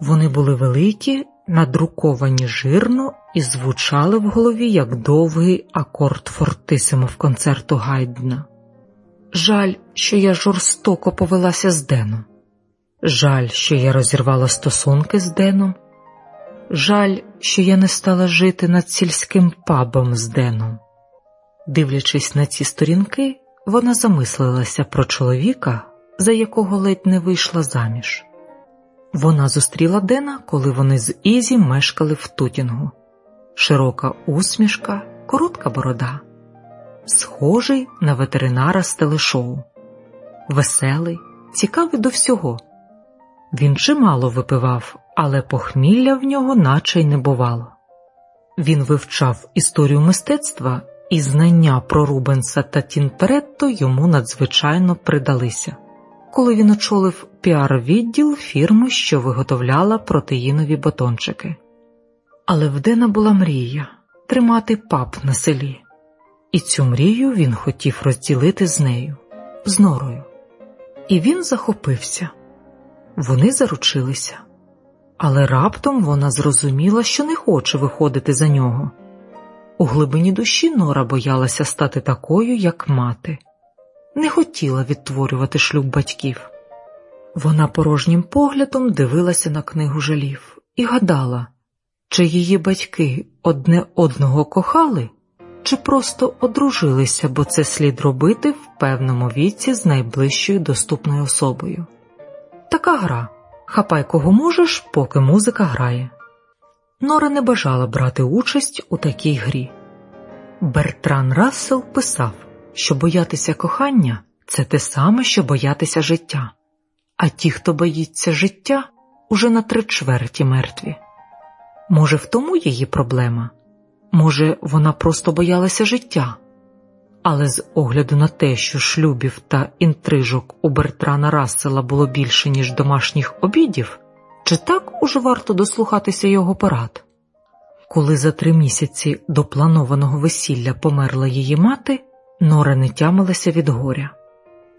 Вони були великі, надруковані жирно і звучали в голові як довгий акорд фортисимо в концерту Гайдна. Жаль, що я жорстоко повелася з Деном. Жаль, що я розірвала стосунки з Деном. Жаль, що я не стала жити над сільським пабом з Деном. Дивлячись на ці сторінки, вона замислилася про чоловіка, за якого ледь не вийшла заміж. Вона зустріла Дена, коли вони з Ізі мешкали в Тутінгу. Широка усмішка, коротка борода, схожий на ветеринара з телешоу, веселий, цікавий до всього. Він чимало випивав, але похмілля в нього наче й не бувало. Він вивчав історію мистецтва, і знання про Рубенса та Тінперетто йому надзвичайно придалися коли він очолив піар-відділ фірми, що виготовляла протеїнові батончики. Але в Дена була мрія тримати пап на селі, і цю мрію він хотів розділити з нею, з норою. І він захопився. Вони заручилися, але раптом вона зрозуміла, що не хоче виходити за нього. У глибині душі Нора боялася стати такою, як мати не хотіла відтворювати шлюб батьків. Вона порожнім поглядом дивилася на книгу жалів і гадала, чи її батьки одне одного кохали, чи просто одружилися, бо це слід робити в певному віці з найближчою доступною особою. Така гра хапай кого можеш, поки музика грає. Нора не бажала брати участь у такій грі. Бертран Рассел писав що боятися кохання це те саме, що боятися життя, а ті, хто боїться життя, уже на три чверті мертві. Може, в тому її проблема? Може, вона просто боялася життя, але з огляду на те, що шлюбів та інтрижок у Бертрана Рассела було більше, ніж домашніх обідів, чи так уже варто дослухатися його порад? Коли за три місяці до планованого весілля померла її мати, Нора не тямилася від горя.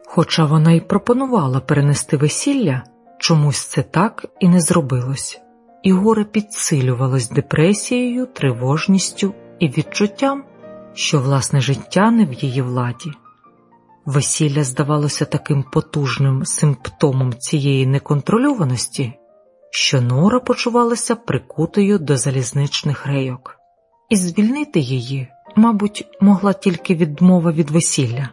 Хоча вона й пропонувала перенести весілля, чомусь це так і не зробилось, і горе підсилювалось депресією, тривожністю і відчуттям, що власне життя не в її владі. Весілля здавалося таким потужним симптомом цієї неконтрольованості, що Нора почувалася прикутою до залізничних рейок, і звільнити її мабуть, могла тільки відмова від весілля,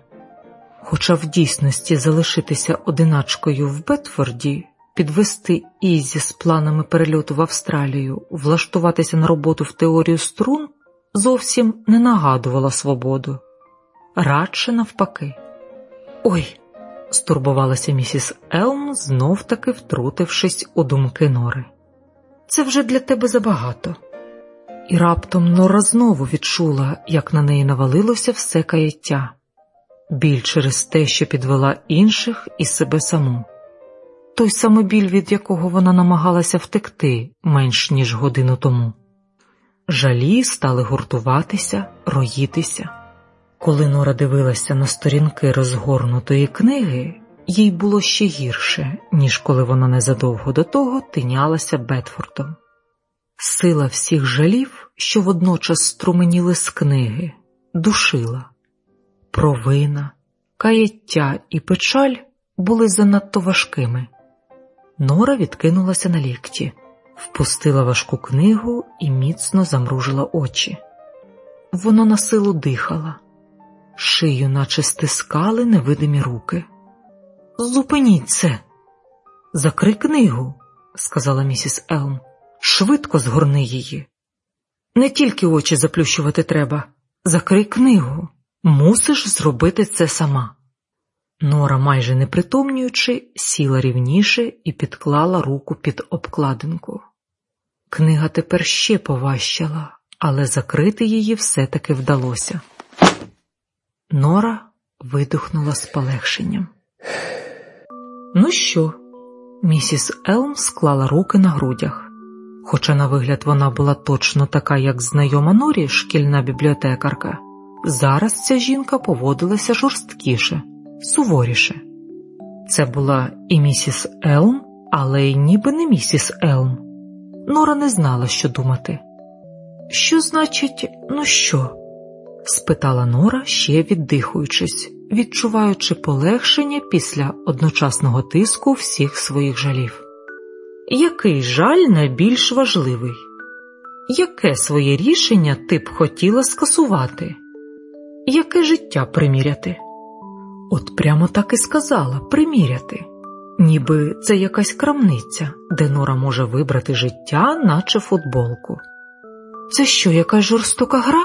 хоча в дійсності залишитися одиначкою в Бетфорді, підвести Ізі з планами перельоту в Австралію, влаштуватися на роботу в теорію струн зовсім не нагадувала свободу, радше навпаки. Ой, стурбувалася місіс Елм, знов таки втрутившись у думки Нори. Це вже для тебе забагато і раптом Нора знову відчула, як на неї навалилося все каяття, біль через те, що підвела інших і себе саму, той самий біль, від якого вона намагалася втекти менш ніж годину тому. Жалі стали гуртуватися, роїтися. Коли Нора дивилася на сторінки розгорнутої книги, їй було ще гірше, ніж коли вона незадовго до того тинялася Бетфордом. Сила всіх жалів, що водночас струменіли з книги, душила, провина, каяття і печаль були занадто важкими. Нора відкинулася на лікті, впустила важку книгу і міцно замружила очі. Вона на силу дихала, шию, наче стискали невидимі руки. Зупиніть це, закрий книгу, сказала місіс Елм швидко згорни її. Не тільки очі заплющувати треба, закрий книгу, мусиш зробити це сама. Нора, майже не притомнюючи, сіла рівніше і підклала руку під обкладинку. Книга тепер ще поважчала, але закрити її все-таки вдалося. Нора видихнула з полегшенням. Ну що? Місіс Елм склала руки на грудях. Хоча, на вигляд, вона була точно така, як знайома Норі, шкільна бібліотекарка, зараз ця жінка поводилася жорсткіше, суворіше. Це була і місіс Елм, але й ніби не місіс Елм. Нора не знала, що думати. Що значить, ну що? спитала Нора, ще віддихуючись, відчуваючи полегшення після одночасного тиску всіх своїх жалів. Який жаль найбільш важливий? Яке своє рішення ти б хотіла скасувати? Яке життя приміряти? От прямо так і сказала приміряти, ніби це якась крамниця, де Нора може вибрати життя, наче футболку. Це що, якась жорстока гра?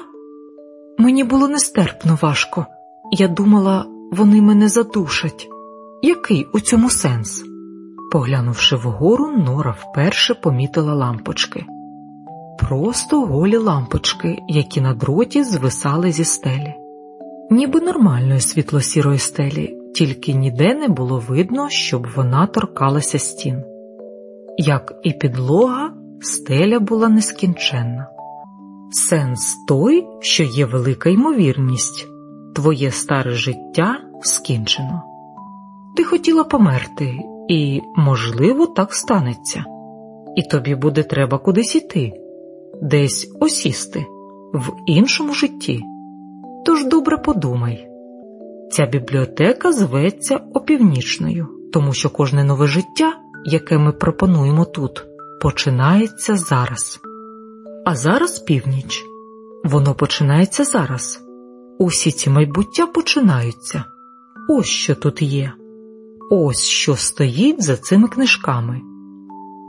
Мені було нестерпно важко. Я думала, вони мене задушать. Який у цьому сенс? Поглянувши вгору, Нора вперше помітила лампочки. Просто голі лампочки, які на дроті звисали зі стелі, ніби нормальної світло-сірої стелі, тільки ніде не було видно, щоб вона торкалася стін. Як і підлога, стеля була нескінченна. Сенс той, що є велика ймовірність, твоє старе життя скінчено. Ти хотіла померти, і, можливо, так станеться, і тобі буде треба кудись іти, десь осісти, в іншому житті. Тож добре подумай. Ця бібліотека зветься опівнічною, тому що кожне нове життя, яке ми пропонуємо тут, починається зараз. А зараз північ. Воно починається зараз. Усі ці майбуття починаються. Ось що тут є. Ось що стоїть за цими книжками.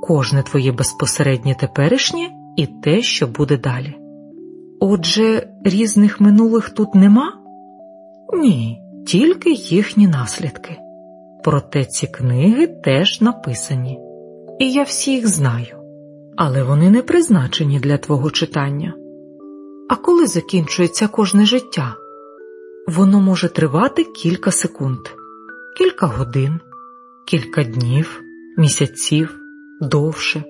Кожне твоє безпосереднє теперішнє і те, що буде далі. Отже, різних минулих тут нема? Ні, тільки їхні наслідки. Проте ці книги теж написані, і я всі їх знаю, але вони не призначені для твого читання. А коли закінчується кожне життя? Воно може тривати кілька секунд, кілька годин, кілька днів, місяців, довше.